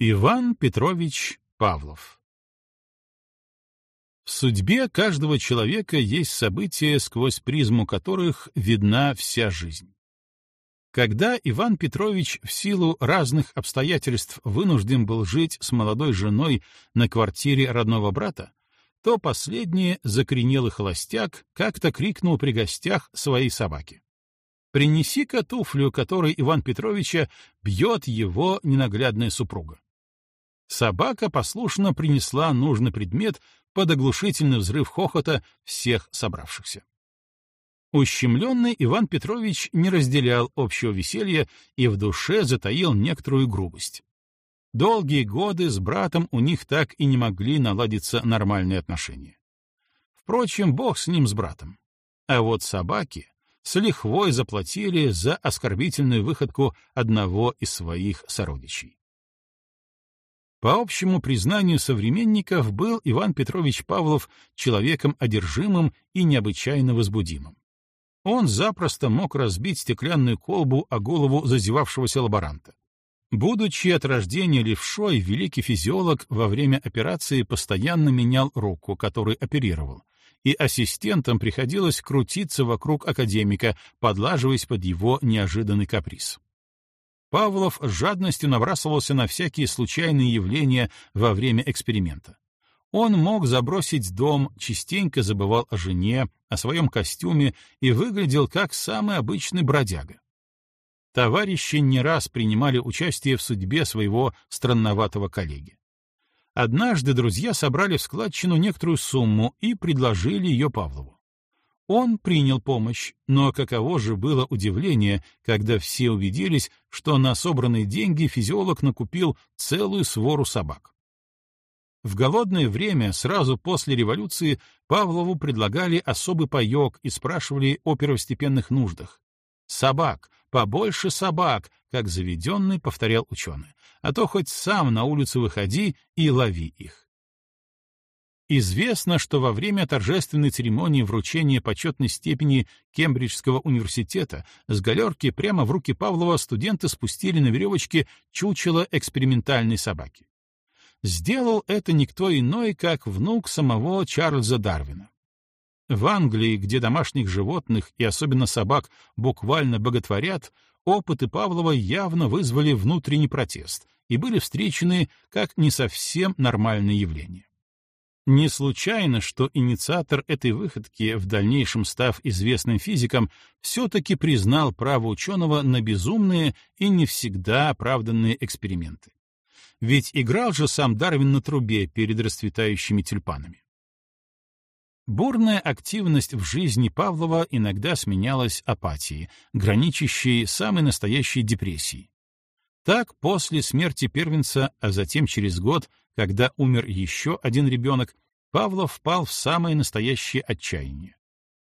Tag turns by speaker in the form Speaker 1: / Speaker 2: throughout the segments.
Speaker 1: Иван Петрович Павлов В судьбе каждого человека есть события, сквозь призму которых видна вся жизнь. Когда Иван Петрович в силу разных обстоятельств вынужден был жить с молодой женой на квартире родного брата, то последний закоренелый холостяк как-то крикнул при гостях своей собаке. «Принеси-ка туфлю, которой Иван Петровича бьет его ненаглядная супруга». Собака послушно принесла нужный предмет под оглушительный взрыв хохота всех собравшихся. Ущемленный Иван Петрович не разделял общего веселья и в душе затаил некоторую грубость. Долгие годы с братом у них так и не могли наладиться нормальные отношения. Впрочем, бог с ним, с братом. А вот собаки с лихвой заплатили за оскорбительную выходку одного из своих сородичей. По общему признанию современников, был Иван Петрович Павлов человеком одержимым и необычайно возбудимым он запросто мог разбить стеклянную колбу о голову зазевавшегося лаборанта. Будучи от рождения левшой, великий физиолог во время операции постоянно менял руку, которой оперировал, и ассистентам приходилось крутиться вокруг академика, подлаживаясь под его неожиданный каприз. Павлов с жадностью набрасывался на всякие случайные явления во время эксперимента. Он мог забросить дом, частенько забывал о жене, о своем костюме и выглядел как самый обычный бродяга. Товарищи не раз принимали участие в судьбе своего странноватого коллеги. Однажды друзья собрали в складчину некоторую сумму и предложили ее Павлову. Он принял помощь, но каково же было удивление, когда все убедились, что на собранные деньги физиолог накупил целую свору собак. В голодное время, сразу после революции, Павлову предлагали особый паёк и спрашивали о первостепенных нуждах. «Собак! Побольше собак!» — как заведенный повторял ученый. «А то хоть сам на улицу выходи и лови их». Известно, что во время торжественной церемонии вручения почетной степени Кембриджского университета с галерки прямо в руки Павлова студенты спустили на веревочке чучело экспериментальной собаки сделал это никто иной, как внук самого Чарльза Дарвина. В Англии, где домашних животных и особенно собак буквально боготворят, опыты Павлова явно вызвали внутренний протест и были встречены как не совсем нормальное явление. Не случайно, что инициатор этой выходки, в дальнейшем став известным физиком, все-таки признал право ученого на безумные и не всегда оправданные эксперименты. Ведь играл же сам Дарвин на трубе перед расцветающими тюльпанами. Бурная активность в жизни Павлова иногда сменялась апатией, граничащей самой настоящей депрессией. Так, после смерти первенца, а затем через год, когда умер еще один ребенок, Павлов впал в самое настоящее отчаяние.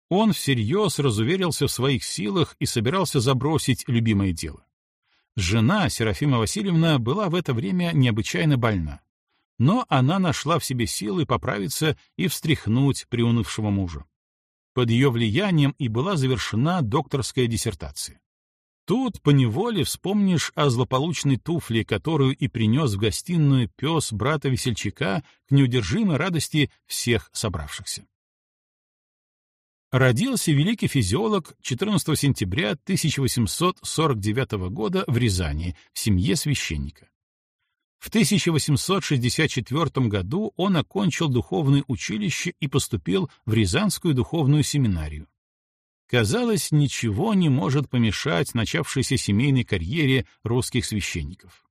Speaker 1: Он всерьез разуверился в своих силах и собирался забросить любимое дело. Жена, Серафима Васильевна, была в это время необычайно больна. Но она нашла в себе силы поправиться и встряхнуть приунывшего мужа. Под ее влиянием и была завершена докторская диссертация. Тут поневоле вспомнишь о злополучной туфле, которую и принес в гостиную пес брата весельчака к неудержимой радости всех собравшихся. Родился великий физиолог 14 сентября 1849 года в Рязани в семье священника. В 1864 году он окончил духовное училище и поступил в Рязанскую духовную семинарию. Казалось, ничего не может помешать начавшейся семейной карьере русских священников.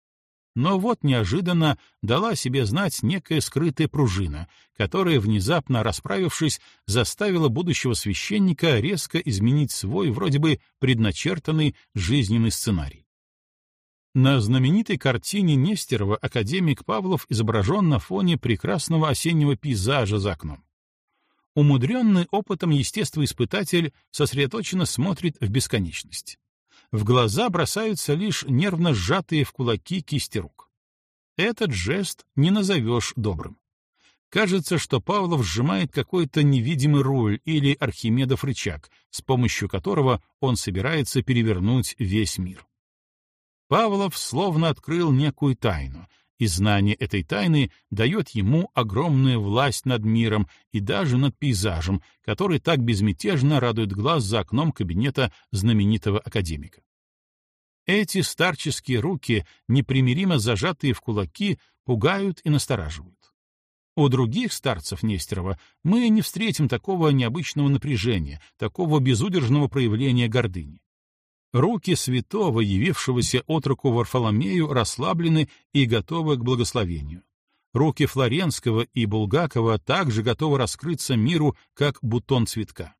Speaker 1: Но вот неожиданно дала себе знать некая скрытая пружина, которая, внезапно расправившись, заставила будущего священника резко изменить свой, вроде бы, предначертанный жизненный сценарий. На знаменитой картине Нестерова академик Павлов изображен на фоне прекрасного осеннего пейзажа за окном. Умудренный опытом естествоиспытатель сосредоточенно смотрит в бесконечность в глаза бросаются лишь нервно сжатые в кулаки кисти рук. Этот жест не назовешь добрым. Кажется, что Павлов сжимает какой-то невидимый руль или Архимедов рычаг, с помощью которого он собирается перевернуть весь мир. Павлов словно открыл некую тайну, и знание этой тайны дает ему огромную власть над миром и даже над пейзажем, который так безмятежно радует глаз за окном кабинета знаменитого академика. Эти старческие руки, непримиримо зажатые в кулаки, пугают и настораживают. У других старцев Нестерова мы не встретим такого необычного напряжения, такого безудержного проявления гордыни. Руки святого, явившегося отроку Варфоломею, расслаблены и готовы к благословению. Руки Флоренского и Булгакова также готовы раскрыться миру, как бутон цветка.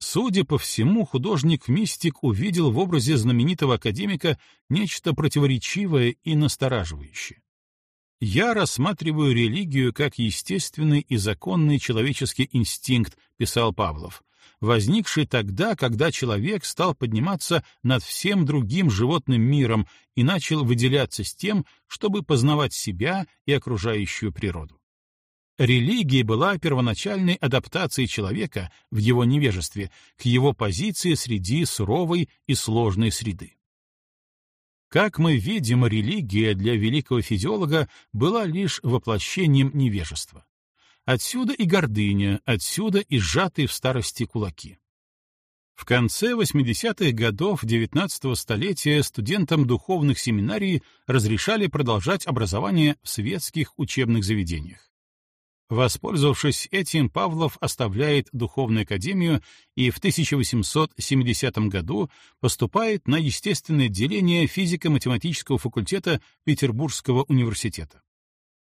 Speaker 1: Судя по всему, художник-мистик увидел в образе знаменитого академика нечто противоречивое и настораживающее. «Я рассматриваю религию как естественный и законный человеческий инстинкт», — писал Павлов, возникший тогда, когда человек стал подниматься над всем другим животным миром и начал выделяться с тем, чтобы познавать себя и окружающую природу. Религия была первоначальной адаптацией человека в его невежестве к его позиции среди суровой и сложной среды. Как мы видим, религия для великого физиолога была лишь воплощением невежества. Отсюда и гордыня, отсюда и сжатые в старости кулаки. В конце 80-х годов XIX столетия студентам духовных семинарий разрешали продолжать образование в светских учебных заведениях. Воспользовавшись этим, Павлов оставляет Духовную академию и в 1870 году поступает на естественное отделение физико-математического факультета Петербургского университета.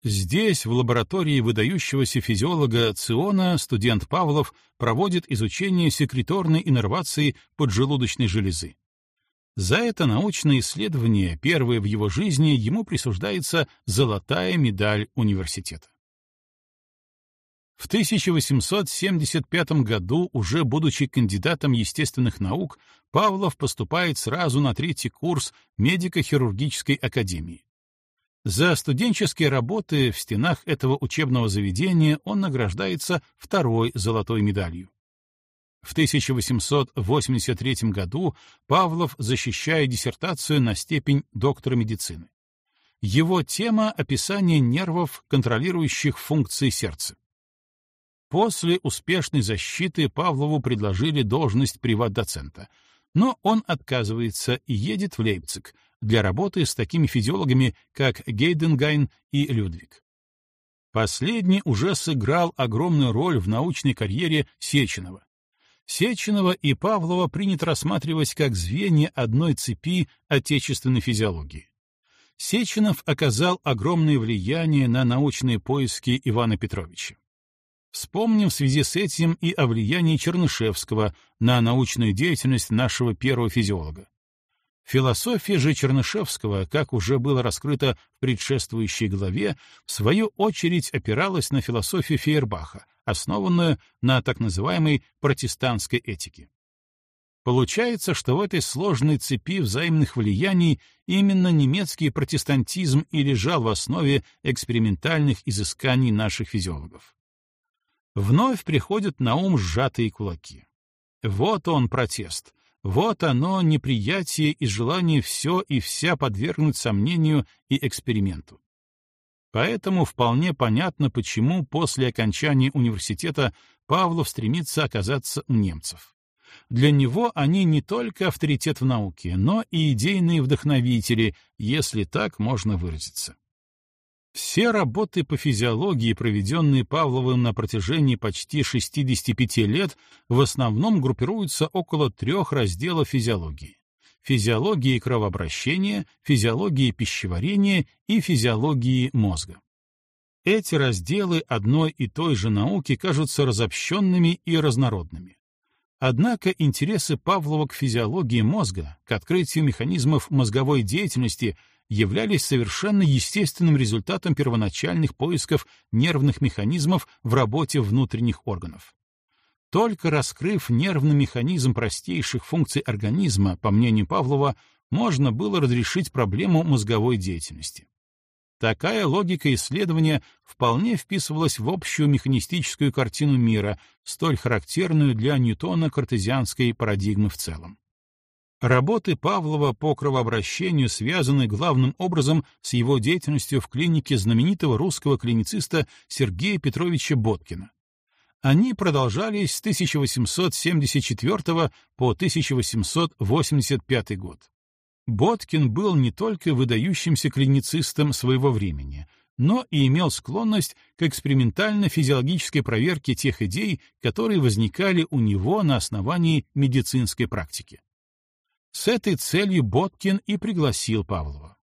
Speaker 1: Здесь, в лаборатории выдающегося физиолога Циона, студент Павлов проводит изучение секреторной иннервации поджелудочной железы. За это научное исследование, первое в его жизни, ему присуждается золотая медаль университета. В 1875 году, уже будучи кандидатом естественных наук, Павлов поступает сразу на третий курс медико-хирургической академии. За студенческие работы в стенах этого учебного заведения он награждается второй золотой медалью. В 1883 году Павлов защищает диссертацию на степень доктора медицины. Его тема — описание нервов, контролирующих функции сердца. После успешной защиты Павлову предложили должность приват-доцента, но он отказывается и едет в Лейпциг — для работы с такими физиологами, как Гейденгайн и Людвиг. Последний уже сыграл огромную роль в научной карьере Сеченова. Сеченова и Павлова принято рассматривать как звенья одной цепи отечественной физиологии. Сеченов оказал огромное влияние на научные поиски Ивана Петровича. Вспомним в связи с этим и о влиянии Чернышевского на научную деятельность нашего первого физиолога. Философия же Чернышевского, как уже было раскрыто в предшествующей главе, в свою очередь опиралась на философию Фейербаха, основанную на так называемой протестантской этике. Получается, что в этой сложной цепи взаимных влияний именно немецкий протестантизм и лежал в основе экспериментальных изысканий наших физиологов. Вновь приходят на ум сжатые кулаки. Вот он протест, вот оно неприятие и желание все и вся подвергнуть сомнению и эксперименту. Поэтому вполне понятно, почему после окончания университета Павлов стремится оказаться у немцев. Для него они не только авторитет в науке, но и идейные вдохновители, если так можно выразиться. Все работы по физиологии, проведенные Павловым на протяжении почти 65 лет, в основном группируются около трех разделов физиологии — физиологии кровообращения, физиологии пищеварения и физиологии мозга. Эти разделы одной и той же науки кажутся разобщенными и разнородными. Однако интересы Павлова к физиологии мозга, к открытию механизмов мозговой деятельности — являлись совершенно естественным результатом первоначальных поисков нервных механизмов в работе внутренних органов. Только раскрыв нервный механизм простейших функций организма, по мнению Павлова, можно было разрешить проблему мозговой деятельности. Такая логика исследования вполне вписывалась в общую механистическую картину мира, столь характерную для Ньютона картезианской парадигмы в целом. Работы Павлова по кровообращению связаны главным образом с его деятельностью в клинике знаменитого русского клинициста Сергея Петровича Боткина. Они продолжались с 1874 по 1885 год. Боткин был не только выдающимся клиницистом своего времени, но и имел склонность к экспериментально-физиологической проверке тех идей, которые возникали у него на основании медицинской практики. С этой целью Боткин и пригласил Павлова.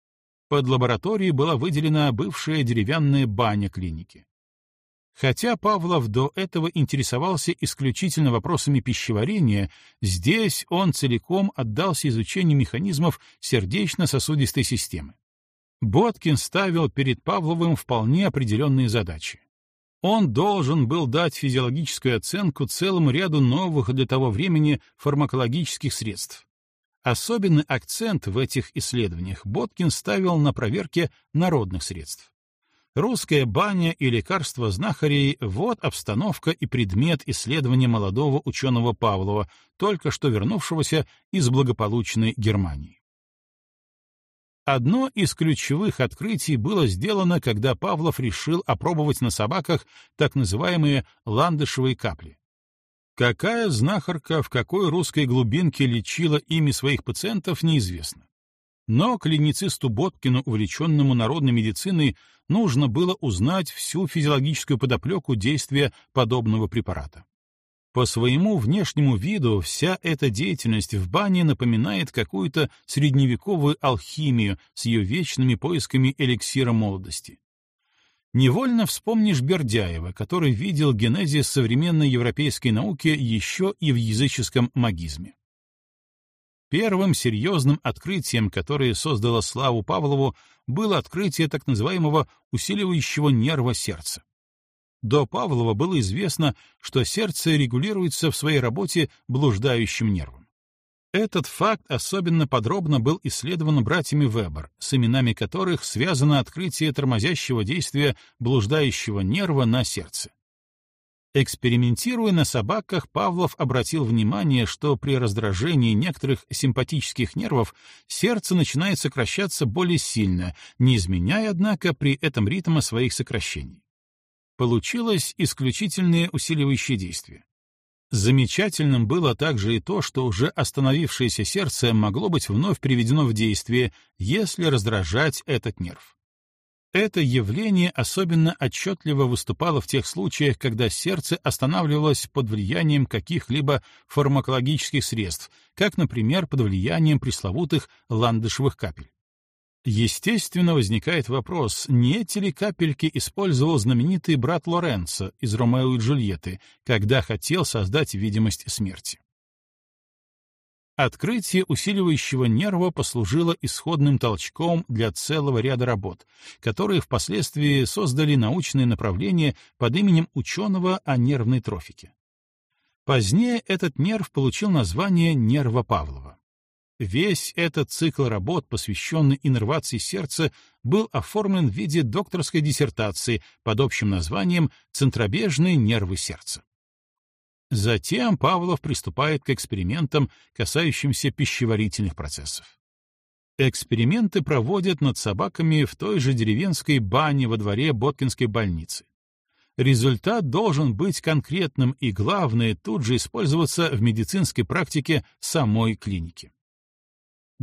Speaker 1: Под лабораторией была выделена бывшая деревянная баня клиники. Хотя Павлов до этого интересовался исключительно вопросами пищеварения, здесь он целиком отдался изучению механизмов сердечно-сосудистой системы. Боткин ставил перед Павловым вполне определенные задачи. Он должен был дать физиологическую оценку целому ряду новых для того времени фармакологических средств, Особенный акцент в этих исследованиях Боткин ставил на проверке народных средств. Русская баня и лекарства знахарей — вот обстановка и предмет исследования молодого ученого Павлова, только что вернувшегося из благополучной Германии. Одно из ключевых открытий было сделано, когда Павлов решил опробовать на собаках так называемые ландышевые капли. Какая знахарка в какой русской глубинке лечила ими своих пациентов, неизвестно. Но клиницисту Боткину, увлеченному народной медициной, нужно было узнать всю физиологическую подоплеку действия подобного препарата. По своему внешнему виду вся эта деятельность в бане напоминает какую-то средневековую алхимию с ее вечными поисками эликсира молодости. Невольно вспомнишь Бердяева, который видел генезис современной европейской науки еще и в языческом магизме. Первым серьезным открытием, которое создало славу Павлову, было открытие так называемого усиливающего нерва сердца. До Павлова было известно, что сердце регулируется в своей работе блуждающим нервом. Этот факт особенно подробно был исследован братьями Вебер, с именами которых связано открытие тормозящего действия блуждающего нерва на сердце. Экспериментируя на собаках, Павлов обратил внимание, что при раздражении некоторых симпатических нервов сердце начинает сокращаться более сильно, не изменяя, однако, при этом ритма своих сокращений. Получилось исключительное усиливающее действие. Замечательным было также и то, что уже остановившееся сердце могло быть вновь приведено в действие, если раздражать этот нерв. Это явление особенно отчетливо выступало в тех случаях, когда сердце останавливалось под влиянием каких-либо фармакологических средств, как, например, под влиянием пресловутых ландышевых капель. Естественно, возникает вопрос, не эти ли капельки использовал знаменитый брат Лоренцо из «Ромео и Джульетты», когда хотел создать видимость смерти. Открытие усиливающего нерва послужило исходным толчком для целого ряда работ, которые впоследствии создали научное направление под именем ученого о нервной трофике. Позднее этот нерв получил название нерва Павлова. Весь этот цикл работ, посвященный иннервации сердца, был оформлен в виде докторской диссертации под общим названием «Центробежные нервы сердца». Затем Павлов приступает к экспериментам, касающимся пищеварительных процессов. Эксперименты проводят над собаками в той же деревенской бане во дворе Боткинской больницы. Результат должен быть конкретным и, главное, тут же использоваться в медицинской практике самой клиники.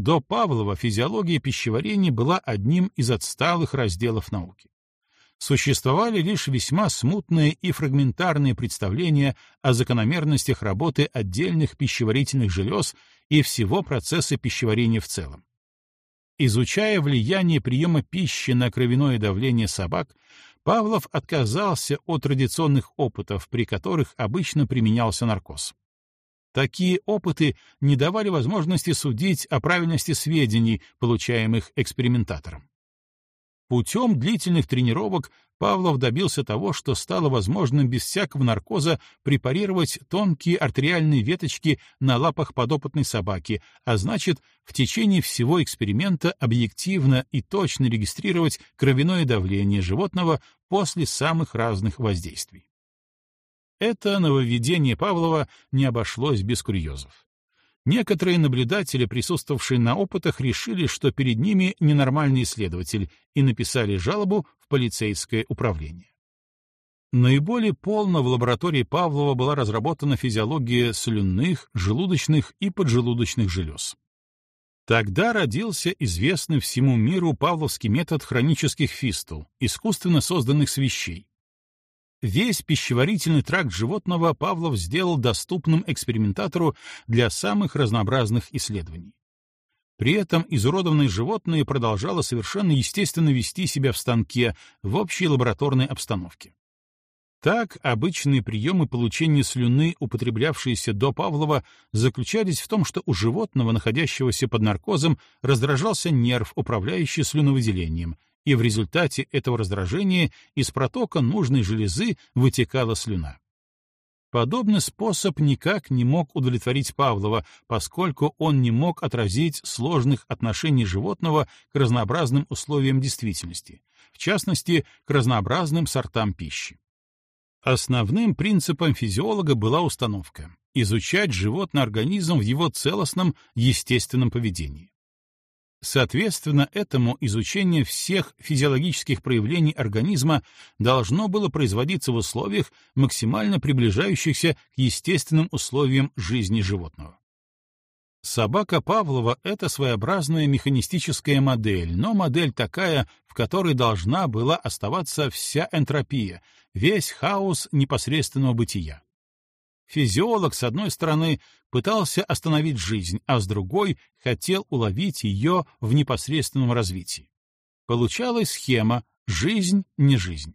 Speaker 1: До Павлова физиология пищеварения была одним из отсталых разделов науки. Существовали лишь весьма смутные и фрагментарные представления о закономерностях работы отдельных пищеварительных желез и всего процесса пищеварения в целом. Изучая влияние приема пищи на кровяное давление собак, Павлов отказался от традиционных опытов, при которых обычно применялся наркоз. Такие опыты не давали возможности судить о правильности сведений, получаемых экспериментатором. Путем длительных тренировок Павлов добился того, что стало возможным без всякого наркоза препарировать тонкие артериальные веточки на лапах подопытной собаки, а значит, в течение всего эксперимента объективно и точно регистрировать кровяное давление животного после самых разных воздействий. Это нововведение Павлова не обошлось без курьезов. Некоторые наблюдатели, присутствовавшие на опытах, решили, что перед ними ненормальный исследователь, и написали жалобу в полицейское управление. Наиболее полно в лаборатории Павлова была разработана физиология слюнных, желудочных и поджелудочных желез. Тогда родился известный всему миру павловский метод хронических фистул, искусственно созданных свещей. Весь пищеварительный тракт животного Павлов сделал доступным экспериментатору для самых разнообразных исследований. При этом изуродованное животное продолжало совершенно естественно вести себя в станке в общей лабораторной обстановке. Так, обычные приемы получения слюны, употреблявшиеся до Павлова, заключались в том, что у животного, находящегося под наркозом, раздражался нерв, управляющий слюновыделением, и в результате этого раздражения из протока нужной железы вытекала слюна. Подобный способ никак не мог удовлетворить Павлова, поскольку он не мог отразить сложных отношений животного к разнообразным условиям действительности, в частности, к разнообразным сортам пищи. Основным принципом физиолога была установка — изучать животный организм в его целостном естественном поведении. Соответственно, этому изучение всех физиологических проявлений организма должно было производиться в условиях, максимально приближающихся к естественным условиям жизни животного. Собака Павлова — это своеобразная механистическая модель, но модель такая, в которой должна была оставаться вся энтропия, весь хаос непосредственного бытия. Физиолог, с одной стороны, пытался остановить жизнь, а с другой — хотел уловить ее в непосредственном развитии. Получалась схема «жизнь, не жизнь».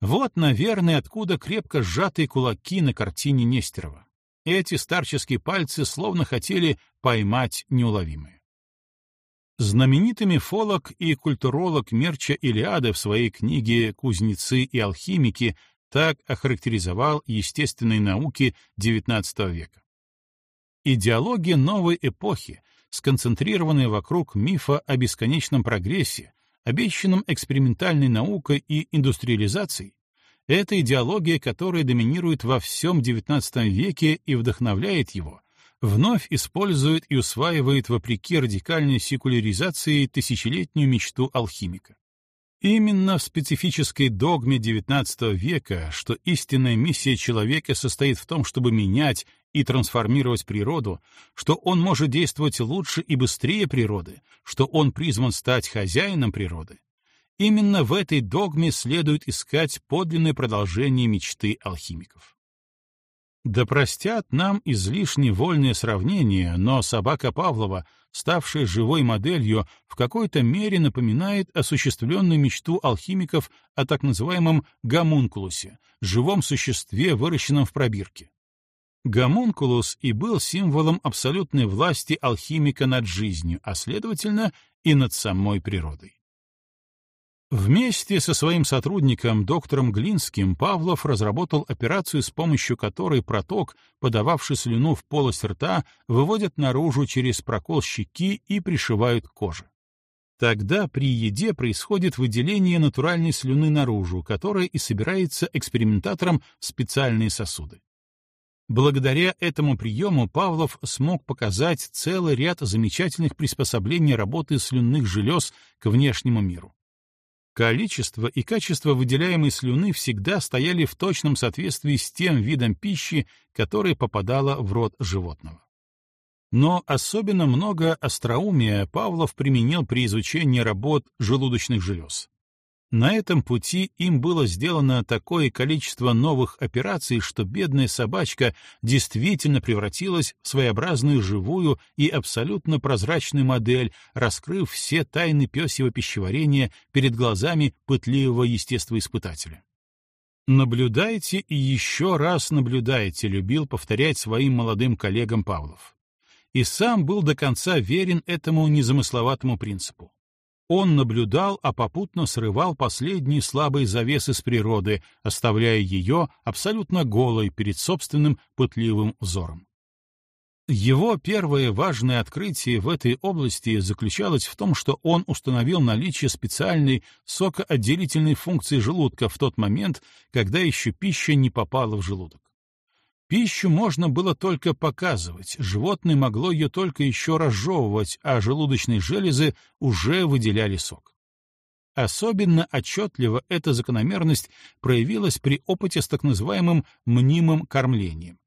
Speaker 1: Вот, наверное, откуда крепко сжатые кулаки на картине Нестерова. Эти старческие пальцы словно хотели поймать неуловимое. Знаменитый мифолог и культуролог Мерча Илиады в своей книге «Кузнецы и алхимики» так охарактеризовал естественные науки XIX века. Идеология новой эпохи, сконцентрированная вокруг мифа о бесконечном прогрессе, обещанном экспериментальной наукой и индустриализацией, это идеология, которая доминирует во всем XIX веке и вдохновляет его, вновь использует и усваивает вопреки радикальной секуляризации тысячелетнюю мечту алхимика. Именно в специфической догме XIX века, что истинная миссия человека состоит в том, чтобы менять и трансформировать природу, что он может действовать лучше и быстрее природы, что он призван стать хозяином природы, Именно в этой догме следует искать подлинное продолжение мечты алхимиков. Да простят нам излишне вольное сравнение, но собака Павлова, ставшая живой моделью, в какой-то мере напоминает осуществленную мечту алхимиков о так называемом гомункулусе, живом существе, выращенном в пробирке. Гомункулус и был символом абсолютной власти алхимика над жизнью, а следовательно и над самой природой. Вместе со своим сотрудником, доктором Глинским, Павлов разработал операцию, с помощью которой проток, подававший слюну в полость рта, выводят наружу через прокол щеки и пришивают к коже. Тогда при еде происходит выделение натуральной слюны наружу, которая и собирается экспериментатором в специальные сосуды. Благодаря этому приему Павлов смог показать целый ряд замечательных приспособлений работы слюнных желез к внешнему миру. Количество и качество выделяемой слюны всегда стояли в точном соответствии с тем видом пищи, которая попадала в рот животного. Но особенно много остроумия Павлов применил при изучении работ желудочных желез. На этом пути им было сделано такое количество новых операций, что бедная собачка действительно превратилась в своеобразную живую и абсолютно прозрачную модель, раскрыв все тайны пёсьего пищеварения перед глазами пытливого естествоиспытателя. «Наблюдайте и еще раз наблюдайте», — любил повторять своим молодым коллегам Павлов. И сам был до конца верен этому незамысловатому принципу. Он наблюдал, а попутно срывал последние слабые завесы с природы, оставляя ее абсолютно голой перед собственным пытливым взором. Его первое важное открытие в этой области заключалось в том, что он установил наличие специальной сокоотделительной функции желудка в тот момент, когда еще пища не попала в желудок. Пищу можно было только показывать, животное могло ее только еще разжевывать, а желудочные железы уже выделяли сок. Особенно отчетливо эта закономерность проявилась при опыте с так называемым мнимым кормлением.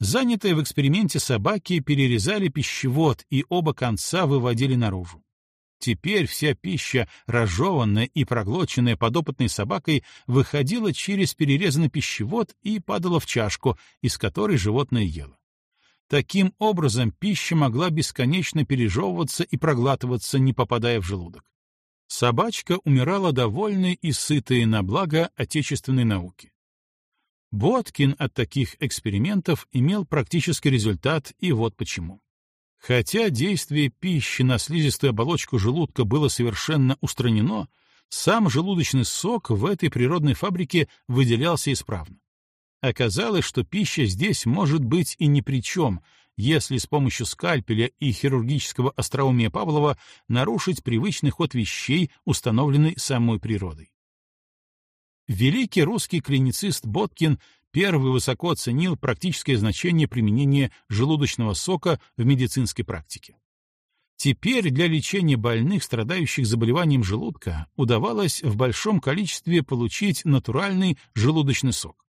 Speaker 1: Занятые в эксперименте собаки перерезали пищевод и оба конца выводили наружу. Теперь вся пища, разжеванная и проглоченная подопытной собакой, выходила через перерезанный пищевод и падала в чашку, из которой животное ело. Таким образом, пища могла бесконечно пережевываться и проглатываться, не попадая в желудок. Собачка умирала довольной и сытой на благо отечественной науки. Боткин от таких экспериментов имел практический результат, и вот почему. Хотя действие пищи на слизистую оболочку желудка было совершенно устранено, сам желудочный сок в этой природной фабрике выделялся исправно. Оказалось, что пища здесь может быть и ни при чем, если с помощью скальпеля и хирургического остроумия Павлова нарушить привычный ход вещей, установленный самой природой. Великий русский клиницист Боткин первый высоко оценил практическое значение применения желудочного сока в медицинской практике. Теперь для лечения больных, страдающих заболеванием желудка, удавалось в большом количестве получить натуральный желудочный сок.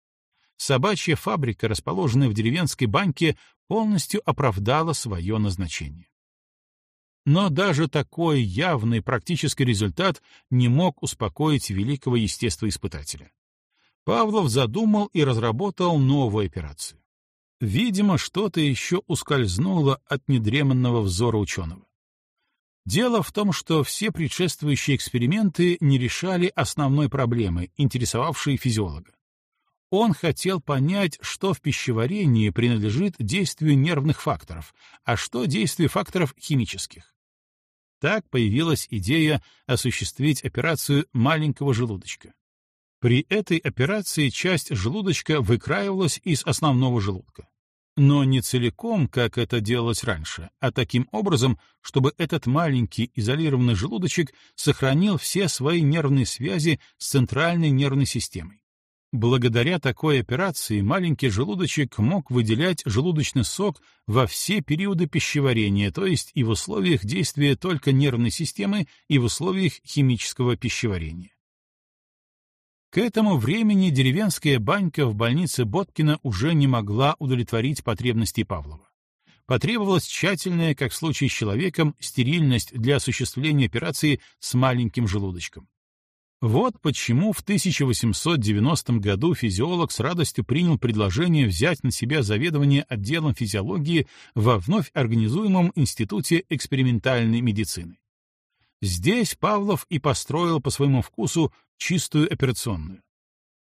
Speaker 1: Собачья фабрика, расположенная в деревенской баньке, полностью оправдала свое назначение. Но даже такой явный практический результат не мог успокоить великого естествоиспытателя. Павлов задумал и разработал новую операцию. Видимо, что-то еще ускользнуло от недреманного взора ученого. Дело в том, что все предшествующие эксперименты не решали основной проблемы, интересовавшей физиолога. Он хотел понять, что в пищеварении принадлежит действию нервных факторов, а что действию факторов химических. Так появилась идея осуществить операцию маленького желудочка. При этой операции часть желудочка выкраивалась из основного желудка. Но не целиком, как это делалось раньше, а таким образом, чтобы этот маленький изолированный желудочек сохранил все свои нервные связи с центральной нервной системой. Благодаря такой операции маленький желудочек мог выделять желудочный сок во все периоды пищеварения, то есть и в условиях действия только нервной системы, и в условиях химического пищеварения. К этому времени деревенская банька в больнице Боткина уже не могла удовлетворить потребности Павлова. Потребовалась тщательная, как в случае с человеком, стерильность для осуществления операции с маленьким желудочком. Вот почему в 1890 году физиолог с радостью принял предложение взять на себя заведование отделом физиологии во вновь организуемом Институте экспериментальной медицины. Здесь Павлов и построил по своему вкусу чистую операционную.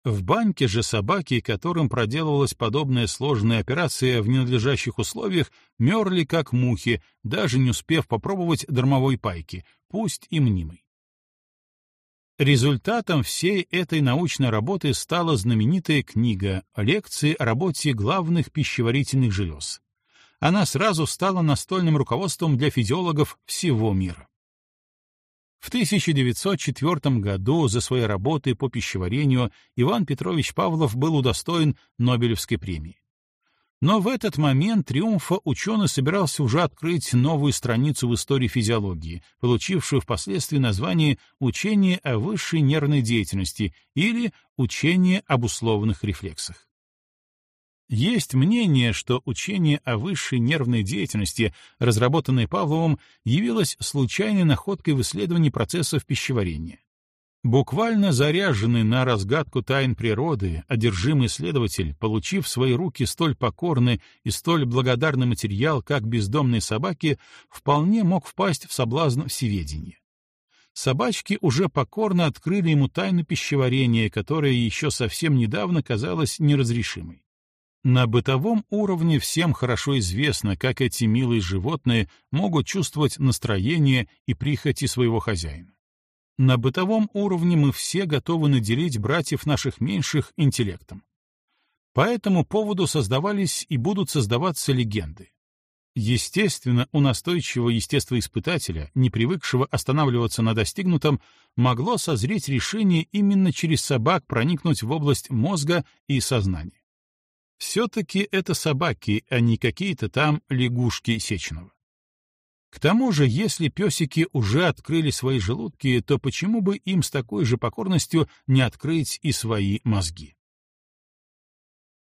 Speaker 1: В баньке же собаки, которым проделывалась подобная сложная операция в ненадлежащих условиях, мерли как мухи, даже не успев попробовать дармовой пайки, пусть и мнимой. Результатом всей этой научной работы стала знаменитая книга «Лекции о работе главных пищеварительных желез». Она сразу стала настольным руководством для физиологов всего мира. В 1904 году за свои работы по пищеварению Иван Петрович Павлов был удостоен Нобелевской премии. Но в этот момент триумфа ученый собирался уже открыть новую страницу в истории физиологии, получившую впоследствии название «Учение о высшей нервной деятельности» или «Учение об условных рефлексах». Есть мнение, что учение о высшей нервной деятельности, разработанное Павловым, явилось случайной находкой в исследовании процессов пищеварения. Буквально заряженный на разгадку тайн природы, одержимый исследователь, получив в свои руки столь покорный и столь благодарный материал, как бездомные собаки, вполне мог впасть в соблазн всеведения. Собачки уже покорно открыли ему тайну пищеварения, которая еще совсем недавно казалась неразрешимой. На бытовом уровне всем хорошо известно, как эти милые животные могут чувствовать настроение и прихоти своего хозяина. На бытовом уровне мы все готовы наделить братьев наших меньших интеллектом. По этому поводу создавались и будут создаваться легенды. Естественно, у настойчивого естествоиспытателя, не привыкшего останавливаться на достигнутом, могло созреть решение именно через собак проникнуть в область мозга и сознания. Все-таки это собаки, а не какие-то там лягушки Сеченова. К тому же, если песики уже открыли свои желудки, то почему бы им с такой же покорностью не открыть и свои мозги?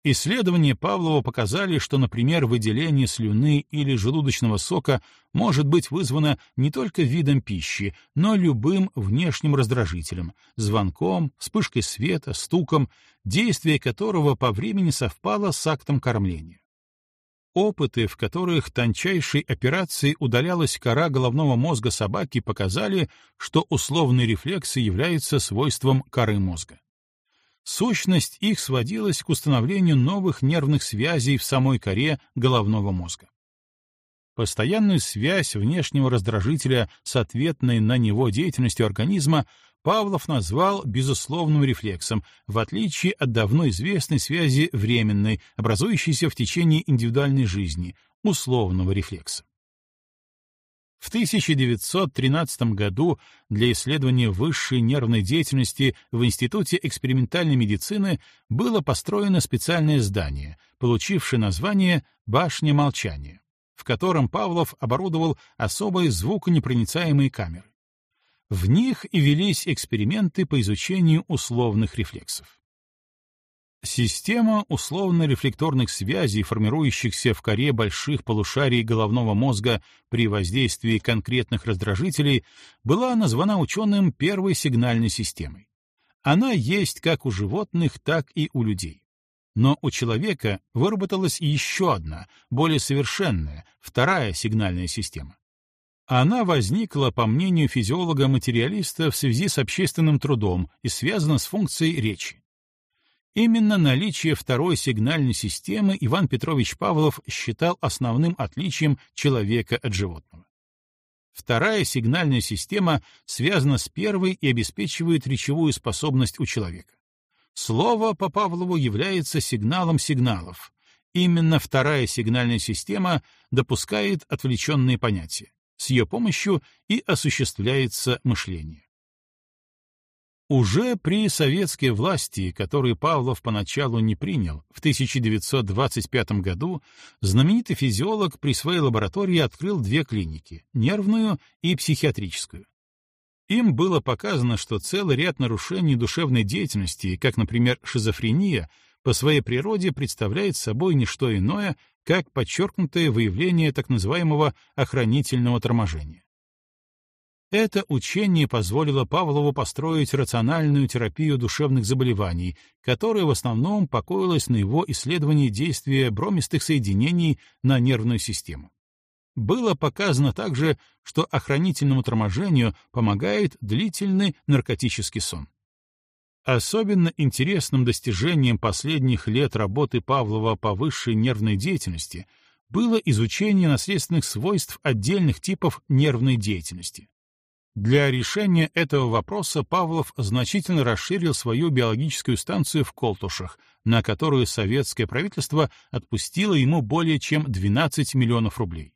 Speaker 1: Исследования Павлова показали, что, например, выделение слюны или желудочного сока может быть вызвано не только видом пищи, но любым внешним раздражителем — звонком, вспышкой света, стуком, действие которого по времени совпало с актом кормления. Опыты, в которых тончайшей операцией удалялась кора головного мозга собаки, показали, что условные рефлексы являются свойством коры мозга. Сущность их сводилась к установлению новых нервных связей в самой коре головного мозга. Постоянную связь внешнего раздражителя с ответной на него деятельностью организма Павлов назвал безусловным рефлексом, в отличие от давно известной связи временной, образующейся в течение индивидуальной жизни, условного рефлекса. В 1913 году для исследования высшей нервной деятельности в Институте экспериментальной медицины было построено специальное здание, получившее название «Башня молчания», в котором Павлов оборудовал особые звуконепроницаемые камеры. В них и велись эксперименты по изучению условных рефлексов. Система условно-рефлекторных связей, формирующихся в коре больших полушарий головного мозга при воздействии конкретных раздражителей, была названа ученым первой сигнальной системой. Она есть как у животных, так и у людей. Но у человека выработалась еще одна, более совершенная, вторая сигнальная система. Она возникла, по мнению физиолога-материалиста, в связи с общественным трудом и связана с функцией речи. Именно наличие второй сигнальной системы Иван Петрович Павлов считал основным отличием человека от животного. Вторая сигнальная система связана с первой и обеспечивает речевую способность у человека. Слово по Павлову является сигналом сигналов. Именно вторая сигнальная система допускает отвлеченные понятия. С ее помощью и осуществляется мышление. Уже при советской власти, которую Павлов поначалу не принял, в 1925 году знаменитый физиолог при своей лаборатории открыл две клиники — нервную и психиатрическую. Им было показано, что целый ряд нарушений душевной деятельности, как, например, шизофрения, по своей природе представляет собой не что иное, как подчеркнутое выявление так называемого охранительного торможения. Это учение позволило Павлову построить рациональную терапию душевных заболеваний, которая в основном покоилась на его исследовании действия бромистых соединений на нервную систему. Было показано также, что охранительному торможению помогает длительный наркотический сон. Особенно интересным достижением последних лет работы Павлова по высшей нервной деятельности было изучение наследственных свойств отдельных типов нервной деятельности. Для решения этого вопроса Павлов значительно расширил свою биологическую станцию в Колтушах, на которую советское правительство отпустило ему более чем 12 миллионов рублей.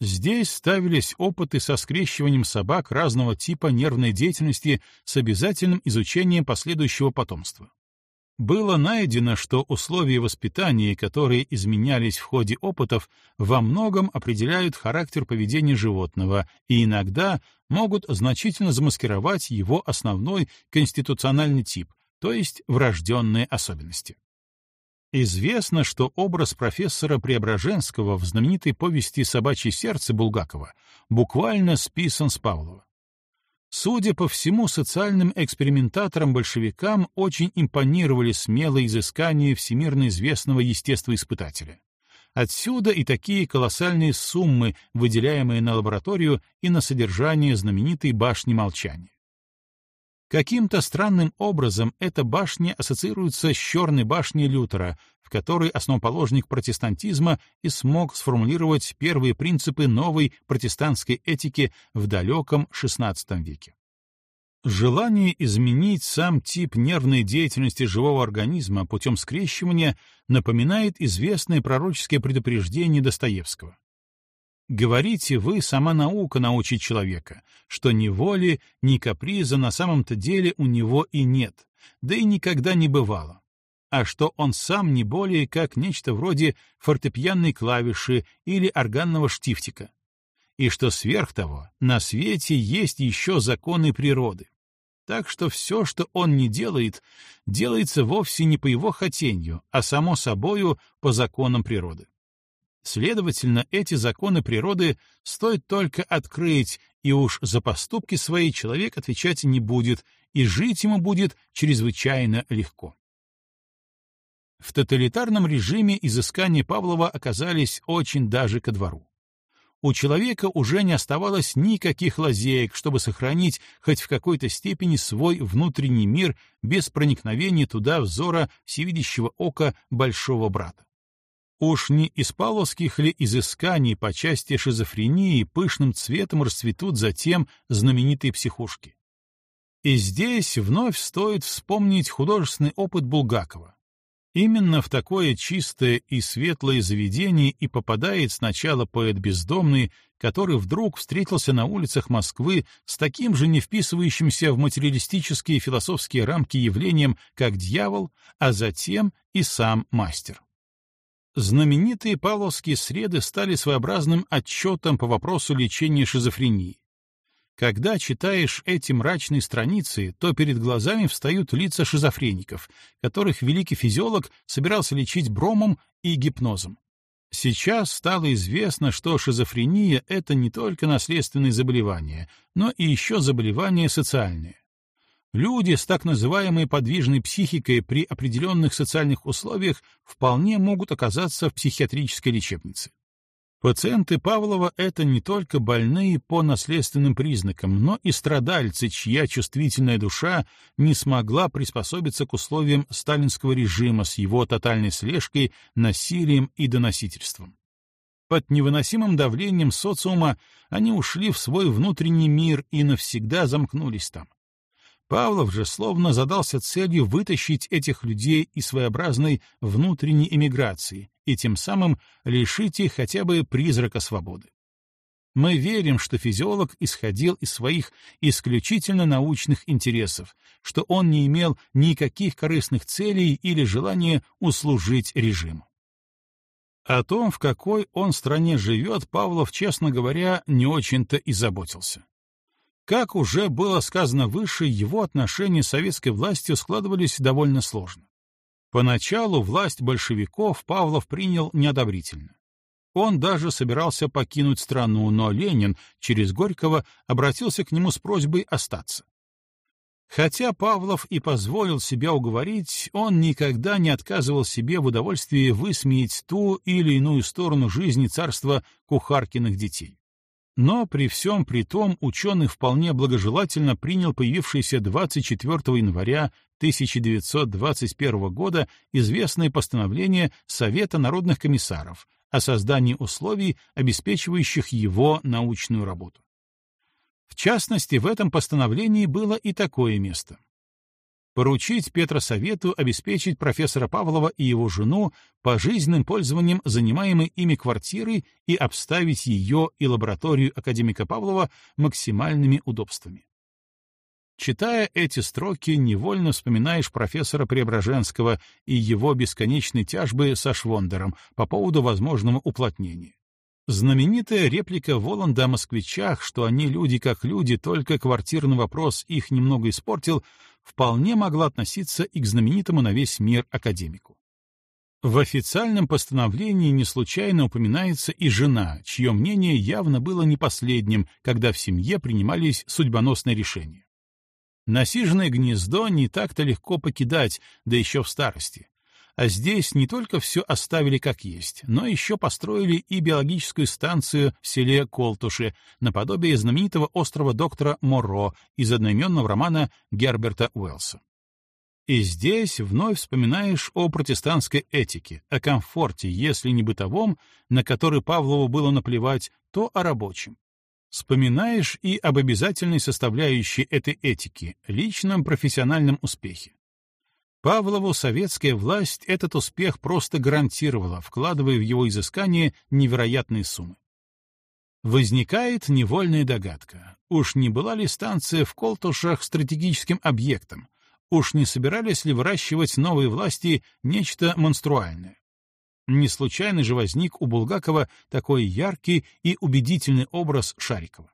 Speaker 1: Здесь ставились опыты со скрещиванием собак разного типа нервной деятельности с обязательным изучением последующего потомства было найдено, что условия воспитания, которые изменялись в ходе опытов, во многом определяют характер поведения животного и иногда могут значительно замаскировать его основной конституциональный тип, то есть врожденные особенности. Известно, что образ профессора Преображенского в знаменитой повести «Собачье сердце» Булгакова буквально списан с Павлова. Судя по всему, социальным экспериментаторам-большевикам очень импонировали смелые изыскания всемирно известного естествоиспытателя. Отсюда и такие колоссальные суммы, выделяемые на лабораторию и на содержание знаменитой башни молчания. Каким-то странным образом эта башня ассоциируется с черной башней Лютера, в которой основоположник протестантизма и смог сформулировать первые принципы новой протестантской этики в далеком XVI веке. Желание изменить сам тип нервной деятельности живого организма путем скрещивания напоминает известное пророческое предупреждение Достоевского. Говорите вы, сама наука научит человека, что ни воли, ни каприза на самом-то деле у него и нет, да и никогда не бывало. а что он сам не более как нечто вроде фортепианной клавиши или органного штифтика, и что сверх того на свете есть еще законы природы. Так что все, что он не делает, делается вовсе не по его хотению, а само собою по законам природы. Следовательно, эти законы природы стоит только открыть, и уж за поступки свои человек отвечать не будет, и жить ему будет чрезвычайно легко. В тоталитарном режиме изыскания Павлова оказались очень даже ко двору. У человека уже не оставалось никаких лазеек, чтобы сохранить хоть в какой-то степени свой внутренний мир без проникновения туда взора всевидящего ока большого брата. Уж не из павловских ли изысканий по части шизофрении пышным цветом расцветут затем знаменитые психушки? И здесь вновь стоит вспомнить художественный опыт Булгакова. Именно в такое чистое и светлое заведение и попадает сначала поэт бездомный, который вдруг встретился на улицах Москвы с таким же не вписывающимся в материалистические философские рамки явлением, как дьявол, а затем и сам мастер. Знаменитые павловские среды стали своеобразным отчетом по вопросу лечения шизофрении, когда читаешь эти мрачные страницы, то перед глазами встают лица шизофреников, которых великий физиолог собирался лечить бромом и гипнозом. Сейчас стало известно, что шизофрения — это не только наследственные заболевания, но и еще заболевания социальные. Люди с так называемой подвижной психикой при определенных социальных условиях вполне могут оказаться в психиатрической лечебнице. Пациенты Павлова — это не только больные по наследственным признакам, но и страдальцы, чья чувствительная душа не смогла приспособиться к условиям сталинского режима с его тотальной слежкой, насилием и доносительством. Под невыносимым давлением социума они ушли в свой внутренний мир и навсегда замкнулись там. Павлов же словно задался целью вытащить этих людей из своеобразной внутренней эмиграции и тем самым лишить их хотя бы призрака свободы. Мы верим, что физиолог исходил из своих исключительно научных интересов, что он не имел никаких корыстных целей или желания услужить режиму. О том, в какой он стране живет, Павлов, честно говоря, не очень-то и заботился. Как уже было сказано выше, его отношения с советской властью складывались довольно сложно. Поначалу власть большевиков Павлов принял неодобрительно. Он даже собирался покинуть страну, но Ленин через Горького обратился к нему с просьбой остаться. Хотя Павлов и позволил себя уговорить, он никогда не отказывал себе в удовольствии высмеять ту или иную сторону жизни царства кухаркиных детей. Но при всем при том ученый вполне благожелательно принял появившееся 24 января 1921 года известное постановление Совета народных комиссаров о создании условий, обеспечивающих его научную работу. В частности, в этом постановлении было и такое место — поручить Петросовету обеспечить профессора Павлова и его жену пожизненным пользованием занимаемой ими квартиры и обставить ее и лабораторию академика Павлова максимальными удобствами. Читая эти строки, невольно вспоминаешь профессора Преображенского и его бесконечные тяжбы со Швондером по поводу возможного уплотнения. Знаменитая реплика Воланда о москвичах, что они люди как люди, только квартирный вопрос их немного испортил, вполне могла относиться и к знаменитому на весь мир академику. В официальном постановлении не случайно упоминается и жена, чье мнение явно было не последним, когда в семье принимались судьбоносные решения. Насиженное гнездо не так-то легко покидать, да еще в старости. А здесь не только все оставили как есть, но еще построили и биологическую станцию в селе Колтуши, наподобие знаменитого острова доктора Моро из одноименного романа Герберта Уэллса. И здесь вновь вспоминаешь о протестантской этике, о комфорте, если не бытовом, на который Павлову было наплевать, то о рабочем. Вспоминаешь и об обязательной составляющей этой этики, личном профессиональном успехе. Павлову советская власть этот успех просто гарантировала, вкладывая в его изыскание невероятные суммы. Возникает невольная догадка. Уж не была ли станция в Колтушах стратегическим объектом? Уж не собирались ли выращивать новые власти нечто монструальное? Не случайно же возник у Булгакова такой яркий и убедительный образ Шарикова.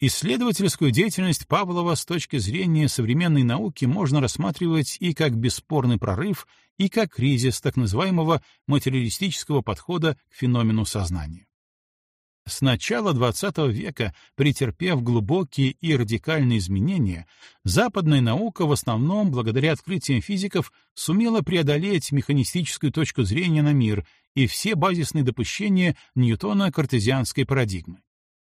Speaker 1: Исследовательскую деятельность Павлова с точки зрения современной науки можно рассматривать и как бесспорный прорыв, и как кризис так называемого материалистического подхода к феномену сознания. С начала XX века, претерпев глубокие и радикальные изменения, западная наука в основном, благодаря открытиям физиков, сумела преодолеть механистическую точку зрения на мир и все базисные допущения Ньютона-картезианской парадигмы.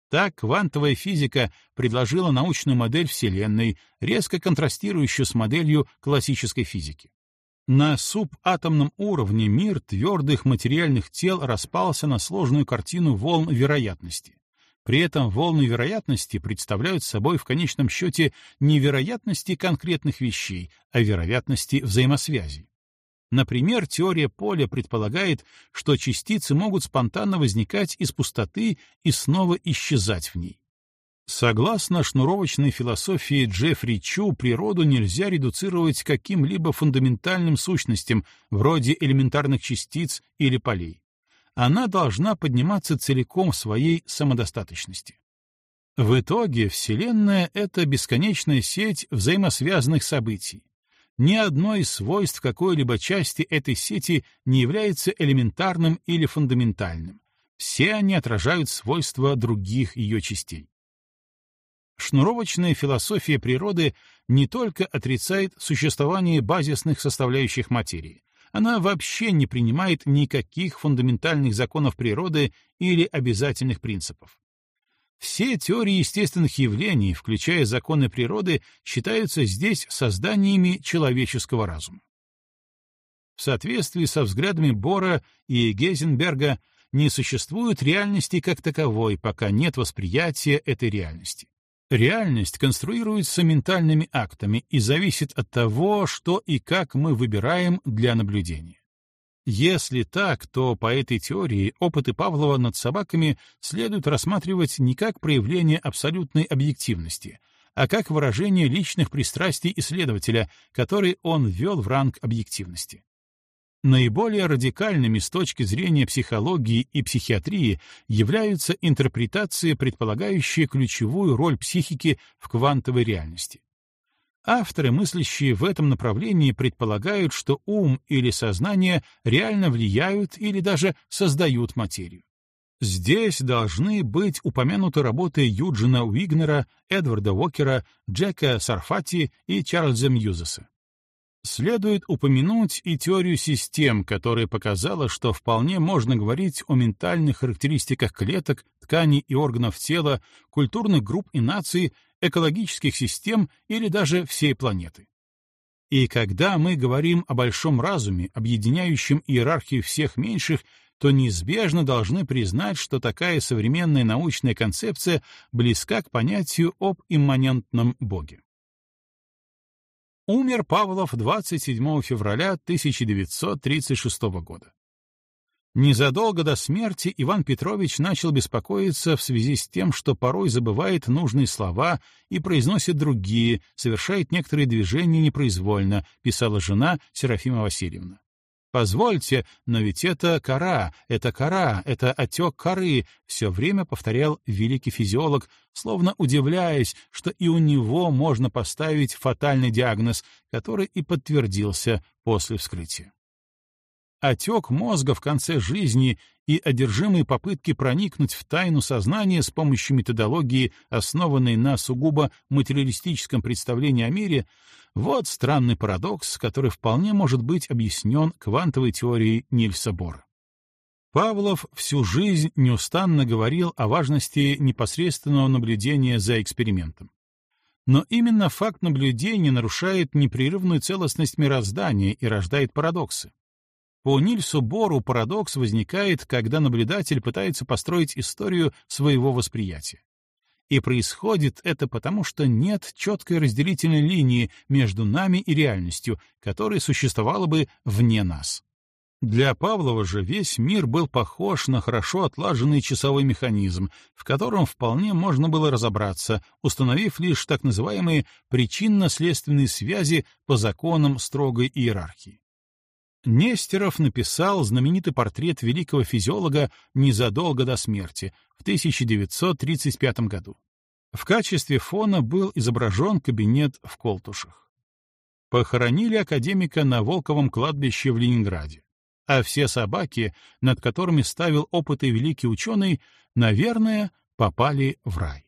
Speaker 1: Так квантовая физика предложила научную модель Вселенной, резко контрастирующую с моделью классической физики. На субатомном уровне мир твердых материальных тел распался на сложную картину волн вероятности. При этом волны вероятности представляют собой в конечном счете не вероятности конкретных вещей, а вероятности взаимосвязей. Например, теория поля предполагает, что частицы могут спонтанно возникать из пустоты и снова исчезать в ней. Согласно шнуровочной философии Джеффри Чу, природу нельзя редуцировать каким-либо фундаментальным сущностям, вроде элементарных частиц или полей. Она должна подниматься целиком в своей самодостаточности. В итоге Вселенная — это бесконечная сеть взаимосвязанных событий. Ни одно из свойств какой-либо части этой сети не является элементарным или фундаментальным. Все они отражают свойства других ее частей. Шнуровочная философия природы не только отрицает существование базисных составляющих материи, она вообще не принимает никаких фундаментальных законов природы или обязательных принципов. Все теории естественных явлений, включая законы природы, считаются здесь созданиями человеческого разума. В соответствии со взглядами Бора и Гейзенберга не существует реальности как таковой, пока нет восприятия этой реальности. Реальность конструируется ментальными актами и зависит от того, что и как мы выбираем для наблюдения. Если так, то по этой теории опыты Павлова над собаками следует рассматривать не как проявление абсолютной объективности, а как выражение личных пристрастий исследователя, который он ввел в ранг объективности. Наиболее радикальными с точки зрения психологии и психиатрии являются интерпретации, предполагающие ключевую роль психики в квантовой реальности. Авторы, мыслящие в этом направлении, предполагают, что ум или сознание реально влияют или даже создают материю. Здесь должны быть упомянуты работы Юджина Уигнера, Эдварда Уокера, Джека Сарфати и Чарльза Мьюзеса. Следует упомянуть и теорию систем, которая показала, что вполне можно говорить о ментальных характеристиках клеток, тканей и органов тела, культурных групп и наций, экологических систем или даже всей планеты. И когда мы говорим о большом разуме, объединяющем иерархию всех меньших, то неизбежно должны признать, что такая современная научная концепция близка к понятию об имманентном Боге. Умер Павлов 27 февраля 1936 года. Незадолго до смерти Иван Петрович начал беспокоиться в связи с тем, что порой забывает нужные слова и произносит другие, совершает некоторые движения непроизвольно, писала жена Серафима Васильевна. «Позвольте, но ведь это кора, это кора, это отек коры», — все время повторял великий физиолог, словно удивляясь, что и у него можно поставить фатальный диагноз, который и подтвердился после вскрытия. Отек мозга в конце жизни и одержимые попытки проникнуть в тайну сознания с помощью методологии, основанной на сугубо материалистическом представлении о мире, вот странный парадокс, который вполне может быть объяснен квантовой теорией Нильса Бора. Павлов всю жизнь неустанно говорил о важности непосредственного наблюдения за экспериментом. Но именно факт наблюдения нарушает непрерывную целостность мироздания и рождает парадоксы. По Нильсу Бору парадокс возникает, когда наблюдатель пытается построить историю своего восприятия. И происходит это потому, что нет четкой разделительной линии между нами и реальностью, которая существовала бы вне нас. Для Павлова же весь мир был похож на хорошо отлаженный часовой механизм, в котором вполне можно было разобраться, установив лишь так называемые причинно-следственные связи по законам строгой иерархии. Нестеров написал знаменитый портрет великого физиолога незадолго до смерти, в 1935 году. В качестве фона был изображен кабинет в Колтушах. Похоронили академика на Волковом кладбище в Ленинграде а все собаки, над которыми ставил опыты великий ученый, наверное, попали в рай.